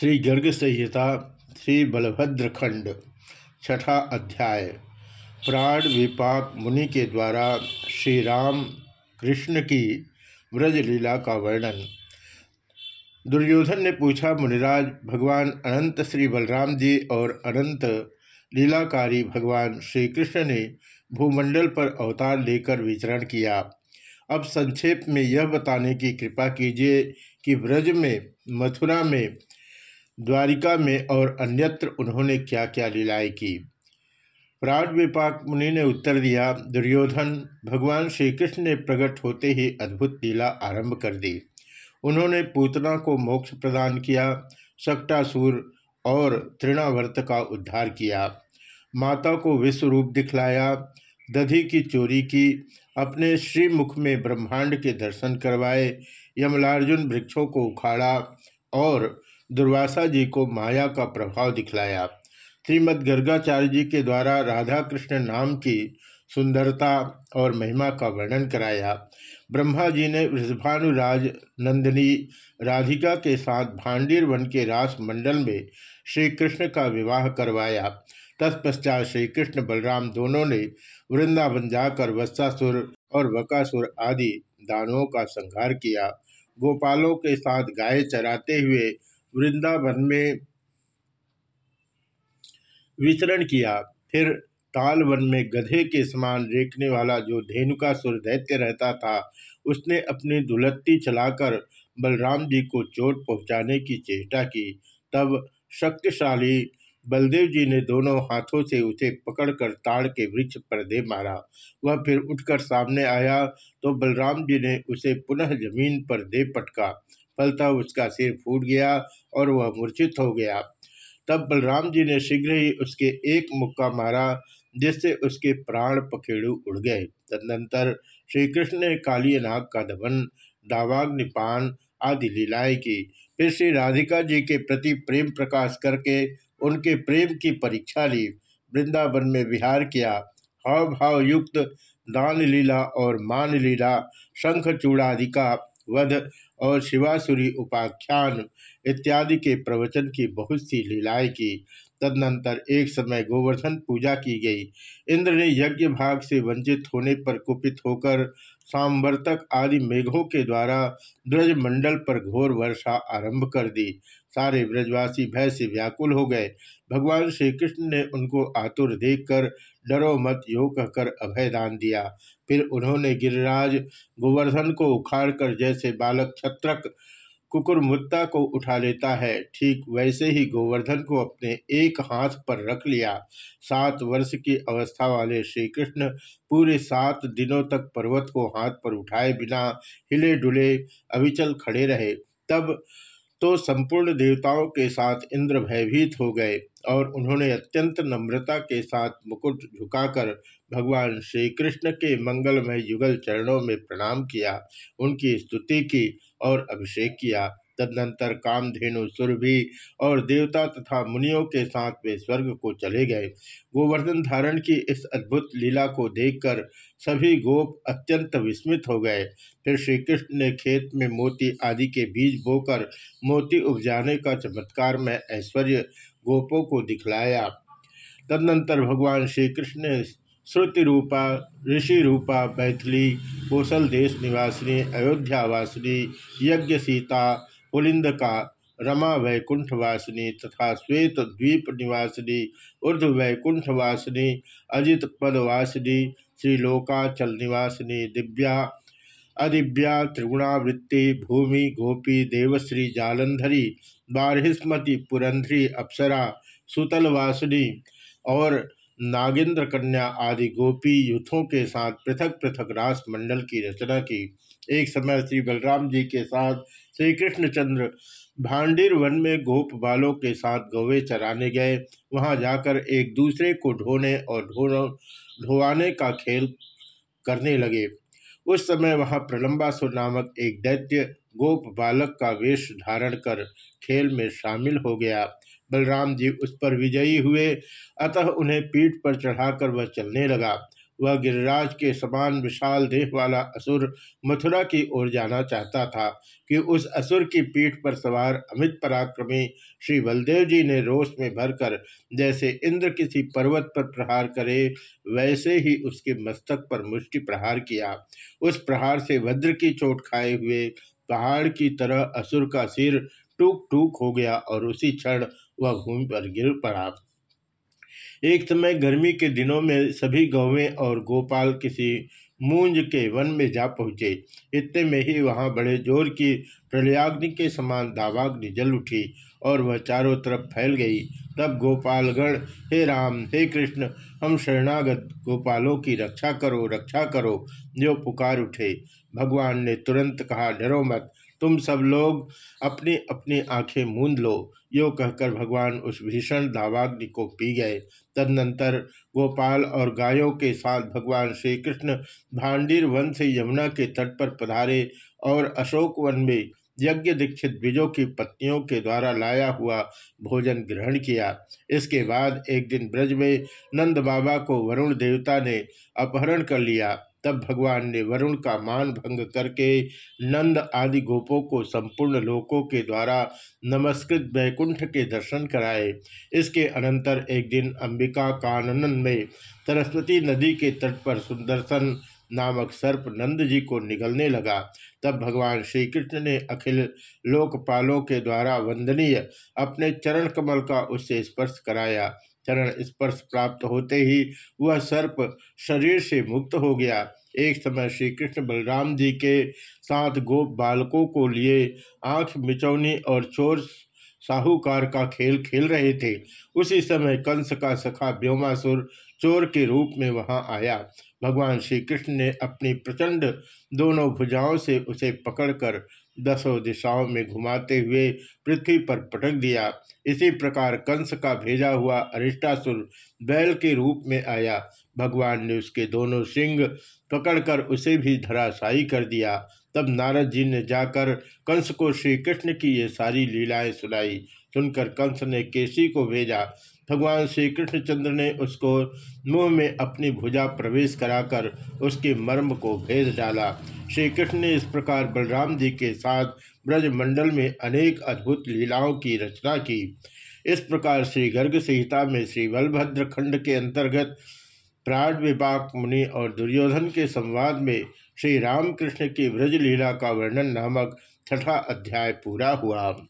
श्री गर्ग संहिता, श्री बलभद्र खंड, छठा अध्याय। प्राण विपाक मुनि के द्वारा श्री राम कृष्ण की व्रज लीला का वर्णन। दुर्योधन ने पूछा, मुनिराज, भगवान अनंत श्री बलराम जी और अनंत लीलाकारी भगवान श्री कृष्ण ने भूमंडल पर अवतार लेकर विचरण किया। अब संक्षेप में यह बताने की कृपा कीजिए कि ब्रज में, मथुरा में द्वारिका में और अन्यत्र उन्होंने क्या क्या लीलाएँ की? प्राण विपाक मुनि ने उत्तर दिया, दुर्योधन, भगवान श्री कृष्ण ने प्रकट होते ही अद्भुत लीला आरंभ कर दी। उन्होंने पूतना को मोक्ष प्रदान किया सक्टासुर और तृणावर्त का उद्धार किया। माता को विश्व रूप दिखलाया, दधि की चोरी की, अपने श्रीमुख में ब्रह्मांड के दर्शन करवाए, यमलार्जुन वृक्षों को उखाड़ा और दुर्वासा जी को माया का प्रभाव दिखलाया। श्रीमद गर्गाचार्य जी के द्वारा राधा कृष्ण नाम की सुंदरता और महिमा का वर्णन कराया। ब्रह्मा जी ने वृषभानुराज नंदिनी राधिका के साथ भांडीर वन के रास मंडल में श्री कृष्ण का विवाह करवाया। तत्पश्चात श्री कृष्ण बलराम दोनों ने वृंदावन जाकर वत्सासुर और वकासुर आदि दानवों का संहार किया। गोपालों के साथ गाय चराते हुए वृंदावन में विचरण किया, फिर तालवन में गधे के समान रेखने वाला जो धेनुका सुर दैत्य रहता था, उसने अपनी दुलत्ती चलाकर बलराम जी को चोट पहुँचाने की चेष्टा की। तब शक्तिशाली बलदेव जी ने दोनों हाथों से उसे पकड़कर ताड़ के वृक्ष पर दे मारा। वह फिर उठकर सामने आया तो बलराम जी ने उसे पुनः ज़मीन पर दे पटका। फलता उसका सिर फूट गया और वह मूर्छित हो गया। तब बलराम जी ने शीघ्र ही उसके एक मुक्का मारा, जिससे उसके प्राण पखेड़ू उड़ गए। तदनंतर श्री कृष्ण ने काली नाग का दमन दावाग्निपान आदि लीलाएँ की। फिर श्री राधिका जी के प्रति प्रेम प्रकाश करके उनके प्रेम की परीक्षा ली। वृंदावन में विहार किया। हाव भाव युक्त दान लीला और मान लीला, शंख चूड़ादि का वध और शिवासुरी उपाख्यान इत्यादि के प्रवचन की बहुत सी लीलाएँ की। तदनंतर एक समय गोवर्धन पूजा की गई। इंद्र ने यज्ञ भाग से वंचित होने पर कुपित होकर सामवर्तक आदि मेघों के द्वारा ब्रजमंडल पर घोर वर्षा आरंभ कर दी। सारे ब्रजवासी भय से व्याकुल हो गए। भगवान श्री कृष्ण ने उनको आतुर देखकर डरो मत, यो कहकर अभय दान दिया। फिर उन्होंने गिरिराज गोवर्धन को उखाड़कर जैसे बालक छत्रक कुकुरमुत्ता को उठा लेता है, ठीक वैसे ही गोवर्धन को अपने एक हाथ पर रख लिया। सात वर्ष की अवस्था वाले श्री कृष्ण पूरे सात दिनों तक पर्वत को हाथ पर उठाए बिना हिले डुले अविचल खड़े रहे। तब तो संपूर्ण देवताओं के साथ इंद्र भयभीत हो गए और उन्होंने अत्यंत नम्रता के साथ मुकुट झुकाकर भगवान श्री कृष्ण के मंगलमय युगल चरणों में प्रणाम किया, उनकी स्तुति की और अभिषेक किया। तदनंतर कामधेनु सुरभि और देवता तथा मुनियों के साथ वे स्वर्ग को चले गए। गोवर्धन धारण की इस अद्भुत लीला को देखकर सभी गोप अत्यंत विस्मित हो गए। फिर श्री कृष्ण ने खेत में मोती आदि के बीज बोकर मोती उपजाने का चमत्कार में ऐश्वर्य गोपों को दिखलाया। तदनंतर भगवान श्री कृष्ण ने श्रुति रूपा, ऋषि रूपा, मैथिली, कौशल देश निवासिनी अयोध्यावासिनी यज्ञ सीता पुलिंद का रमा वैकुंठवासिनी तथा श्वेत द्वीप निवासिनी ऊर्ध वैकुंठवासिनी, अजित पदवासिनी श्रीलोकाचल निवासिनी दिव्या अदिव्या, त्रिगुणावृत्ति, भूमि गोपी, देवश्री जालंधरी, बारहिस्मती पुरंधरी अप्सरा, सुतलवासिनी और नागेंद्र कन्या आदि गोपी युथों के साथ पृथक पृथक रास मंडल की रचना की। एक समय श्री बलराम जी के साथ श्री कृष्णचंद्र भांडीर वन में गोप बालों के साथ गौवे चराने गए। वहाँ जाकर एक दूसरे को ढोने और ढो ढोवाने का खेल करने लगे। उस समय वहाँ प्रलंबासुर नामक एक दैत्य गोप बालक का वेश धारण कर खेल में शामिल हो गया। बलराम जी उस पर विजयी हुए, अतः उन्हें पीठ पर चढ़ाकर वह चलने लगा। वह गिरिराज के समान विशाल देह वाला असुर मथुरा की ओर जाना चाहता था कि उस असुर की पीठ पर सवार अमित पराक्रमी श्री बलदेव जी ने रोष में भरकर जैसे इंद्र किसी पर्वत पर प्रहार करे, वैसे ही उसके मस्तक पर मुष्टि प्रहार किया। उस प्रहार से वज्र की चोट खाए हुए पहाड़ की तरह असुर का सिर टूक टूक हो गया और उसी क्षण वह भूमि पर गिर पड़ा। एक समय गर्मी के दिनों में सभी गौवें और गोपाल किसी मूंज के वन में जा पहुँचे। इतने में ही वहाँ बड़े ज़ोर की प्रलयाग्नि के समान दावाग्नि जल उठी और वह चारों तरफ़ फैल गई। तब गोपालगण, हे राम, हे कृष्ण, हम शरणागत गोपालों की रक्षा करो रक्षा करो। जो पुकार उठे। भगवान ने तुरंत कहा, डरो मत तुम सब लोग अपनी अपनी आँखें मूंद लो। यो कहकर भगवान उस भीषण दावाग्नि को पी गए। तदनंतर गोपाल और गायों के साथ भगवान श्री कृष्ण भांडीर वन से यमुना के तट पर पधारे और अशोक वन में यज्ञ दीक्षित बीजों की पत्नियों के द्वारा लाया हुआ भोजन ग्रहण किया। इसके बाद एक दिन ब्रज में नंद बाबा को वरुण देवता ने अपहरण कर लिया। तब भगवान ने वरुण का मान भंग करके नंद आदि गोपों को संपूर्ण लोकों के द्वारा नमस्कृत वैकुंठ के दर्शन कराए। इसके अनंतर एक दिन अंबिका कानन में सरस्वती नदी के तट पर सुंदरसन नामक सर्प नंद जी को निगलने लगा। तब भगवान श्री कृष्ण ने अखिल लोकपालों के द्वारा वंदनीय अपने चरण कमल का उससे स्पर्श कराया। चरण स्पर्श प्राप्त होते ही वह सर्प शरीर से मुक्त हो गया। एक समय श्री कृष्ण बलराम जी के साथ गोप बालकों को लिए आँख मिचौनी और चोर साहूकार का खेल खेल रहे थे। उसी समय कंस का सखा व्योमासुर चोर के रूप में वहाँ आया। भगवान श्री कृष्ण ने अपनी प्रचंड दोनों भुजाओं से उसे पकड़कर दसों दिशाओं में घुमाते हुए पृथ्वी पर पटक दिया। इसी प्रकार कंस का भेजा हुआ अरिष्टासुर बैल के रूप में आया। भगवान ने उसके दोनों सिंह पकड़कर उसे भी धराशायी कर दिया। तब नारद जी ने जाकर कंस को श्री कृष्ण की ये सारी लीलाएँ सुनाई। सुनकर कंस ने केसी को भेजा। भगवान श्री कृष्णचंद्र ने उसको मुँह में अपनी भुजा प्रवेश कराकर उसके मर्म को भेज डाला। श्री कृष्ण ने इस प्रकार बलराम जी के साथ ब्रजमंडल में अनेक अद्भुत लीलाओं की रचना की। इस प्रकार श्री गर्ग संहिता में श्री बलभद्र खंड के अंतर्गत प्राण विपाक मुनि और दुर्योधन के संवाद में श्री रामकृष्ण की ब्रज लीला का वर्णन नामक छठा अध्याय पूरा हुआ।